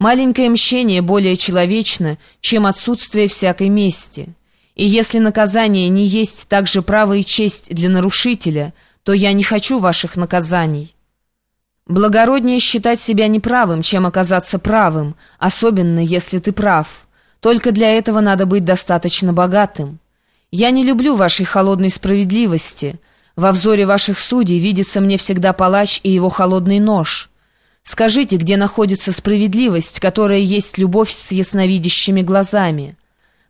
Маленькое мщение более человечно, чем отсутствие всякой мести. И если наказание не есть также право и честь для нарушителя, то я не хочу ваших наказаний. Благороднее считать себя неправым, чем оказаться правым, особенно если ты прав. Только для этого надо быть достаточно богатым. Я не люблю вашей холодной справедливости. Во взоре ваших судей видится мне всегда палач и его холодный нож. Скажите, где находится справедливость, которая есть любовь с ясновидящими глазами?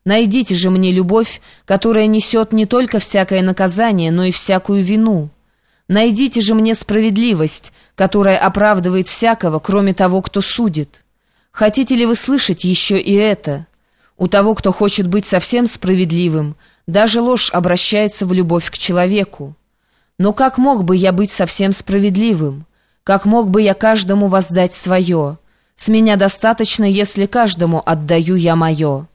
Найдите же мне любовь, которая несет не только всякое наказание, но и всякую вину. Найдите же мне справедливость, которая оправдывает всякого, кроме того, кто судит. Хотите ли вы слышать еще и это? У того, кто хочет быть совсем справедливым, даже ложь обращается в любовь к человеку. Но как мог бы я быть совсем справедливым? Как мог бы я каждому воздать свое? С меня достаточно, если каждому отдаю я мое.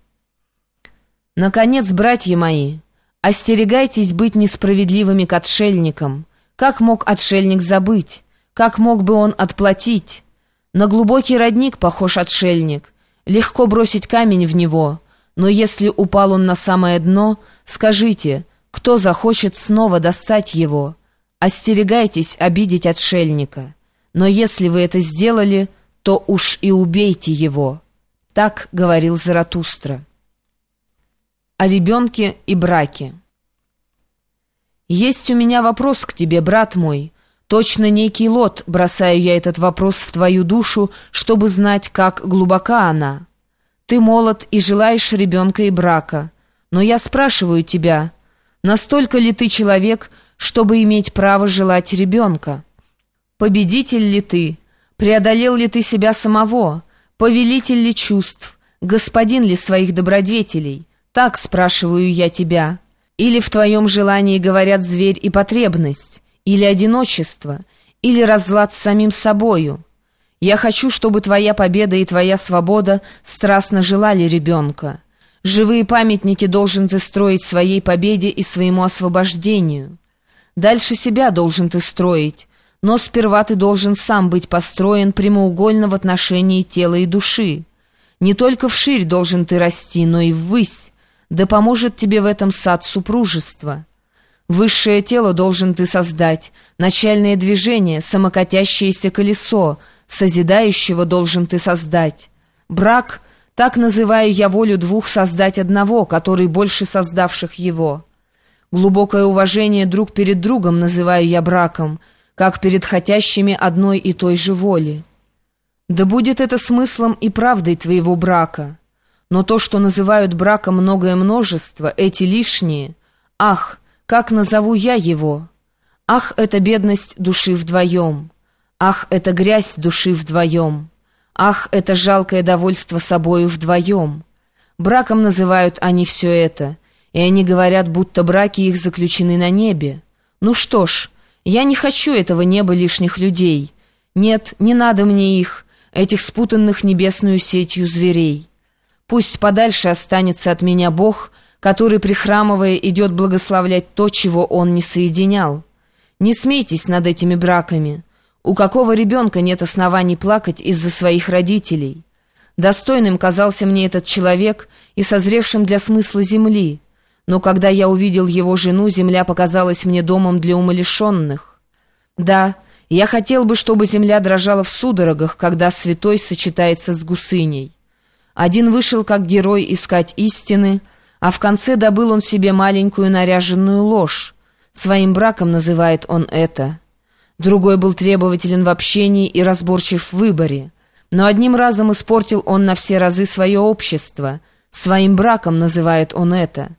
Наконец, братья мои, остерегайтесь быть несправедливыми к отшельникам. Как мог отшельник забыть? Как мог бы он отплатить? На глубокий родник похож отшельник. Легко бросить камень в него. Но если упал он на самое дно, скажите, кто захочет снова достать его? Остерегайтесь обидеть отшельника. Но если вы это сделали, то уж и убейте его». Так говорил Заратустра. О ребенке и браке. «Есть у меня вопрос к тебе, брат мой. Точно некий лот, бросаю я этот вопрос в твою душу, чтобы знать, как глубока она. Ты молод и желаешь ребенка и брака. Но я спрашиваю тебя, настолько ли ты человек, чтобы иметь право желать ребенка?» Победитель ли ты? Преодолел ли ты себя самого? Повелитель ли чувств? Господин ли своих добродетелей? Так спрашиваю я тебя. Или в твоем желании говорят зверь и потребность? Или одиночество? Или разлад с самим собою? Я хочу, чтобы твоя победа и твоя свобода страстно желали ребенка. Живые памятники должен ты строить своей победе и своему освобождению. Дальше себя должен ты строить, но сперва ты должен сам быть построен прямоугольно в отношении тела и души. Не только вширь должен ты расти, но и ввысь. Да поможет тебе в этом сад супружества. Высшее тело должен ты создать, начальное движение, самокатящееся колесо, созидающего должен ты создать. Брак, так называю я волю двух создать одного, который больше создавших его. Глубокое уважение друг перед другом называю я браком — как перед хотящими одной и той же воли. Да будет это смыслом и правдой твоего брака. Но то, что называют браком многое множество, эти лишние, ах, как назову я его? Ах, это бедность души вдвоем. Ах, это грязь души вдвоем. Ах, это жалкое довольство собою вдвоем. Браком называют они все это, и они говорят, будто браки их заключены на небе. Ну что ж, я не хочу этого неба лишних людей. Нет, не надо мне их, этих спутанных небесную сетью зверей. Пусть подальше останется от меня Бог, который, прихрамывая, идет благословлять то, чего Он не соединял. Не смейтесь над этими браками. У какого ребенка нет оснований плакать из-за своих родителей? Достойным казался мне этот человек и созревшим для смысла земли — но когда я увидел его жену, земля показалась мне домом для умалишенных. Да, я хотел бы, чтобы земля дрожала в судорогах, когда святой сочетается с гусыней. Один вышел как герой искать истины, а в конце добыл он себе маленькую наряженную ложь. Своим браком называет он это. Другой был требователен в общении и разборчив в выборе. Но одним разом испортил он на все разы свое общество. Своим браком называет он это.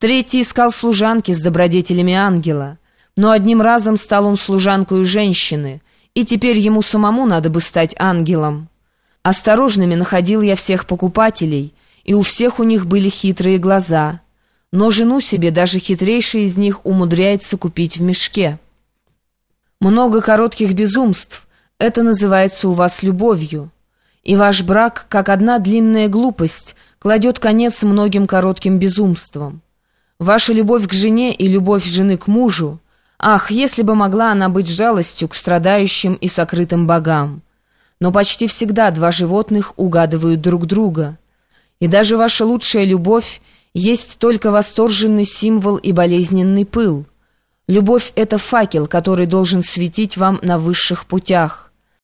Третий искал служанки с добродетелями ангела, но одним разом стал он служанкой женщины, и теперь ему самому надо бы стать ангелом. Осторожными находил я всех покупателей, и у всех у них были хитрые глаза, но жену себе даже хитрейший из них умудряется купить в мешке. Много коротких безумств, это называется у вас любовью, и ваш брак, как одна длинная глупость, кладет конец многим коротким безумствам. Ваша любовь к жене и любовь жены к мужу, ах, если бы могла она быть жалостью к страдающим и сокрытым богам. но почти всегда два животных угадывают друг друга. И даже ваша лучшая любовь есть только восторженный символ и болезненный пыл. Любовь — это факел, который должен светить вам на высших путях.